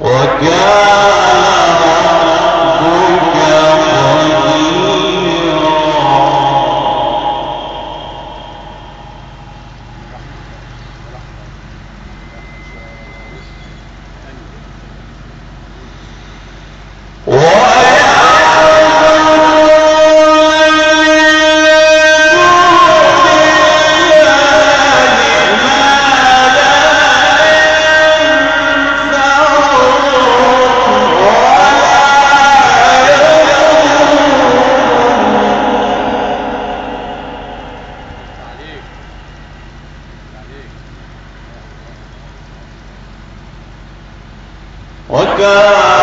وكان God.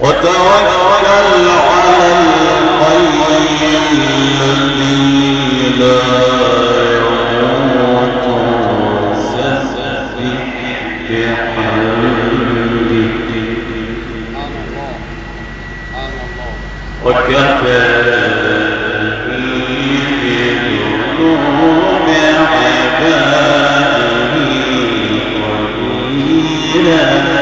وتوكل على الحي الذي لا يموت وسبح بحمده وكفى Yeah.